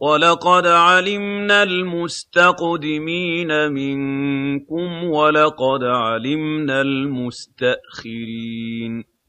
وَلَقَدْ عَلِمْنَا الْمُسْتَقْدِمِينَ مِنكُمْ وَلَقَدْ عَلِمْنَا الْمُسْتَأْخِرِينَ